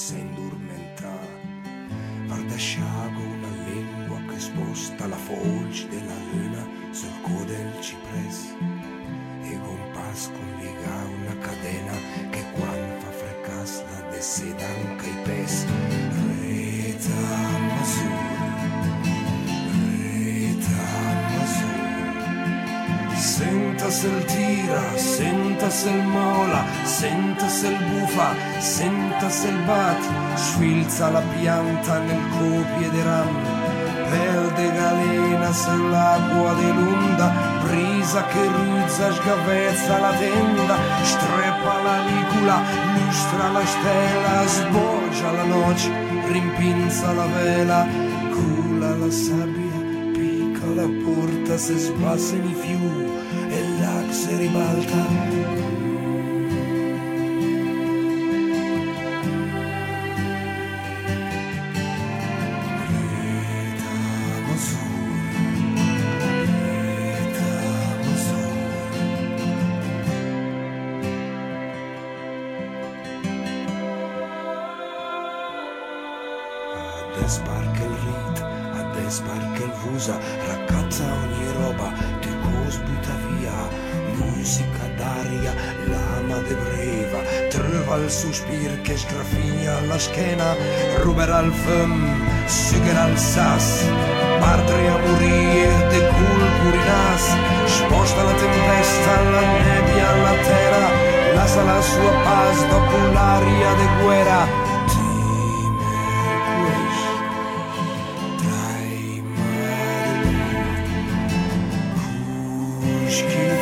stessa indurmentà Ardasciavo una lingua che sposta la folge della luna sul codo del cipresso e con pasco convigà una se il tira, senta se il mola, senta se il bufa, senta se il bat, sfilza la pianta nel copie de ram. Perde galena se l'acqua dell'onda, brisa che ruzza, sgavezza la tenda, streppa la licula, lustra la stella, sboggia la noce, rimpinza la vela, cula la sabbia, picca la porta, se sbassen i fiumi e l'ac se ribalta. sbarca il rit, te sbarca il vusa, raccatta ogni roba, te butta via, musica d'aria, lama de breva, trova il sospir che sgrafigna la schiena, ruberà il fum, sugherà il sas, parte a morire de culpurinas, sposta la tempesta, la nebbia, la terra, lascia la sua paz dopo l'aria de guerra, aşkı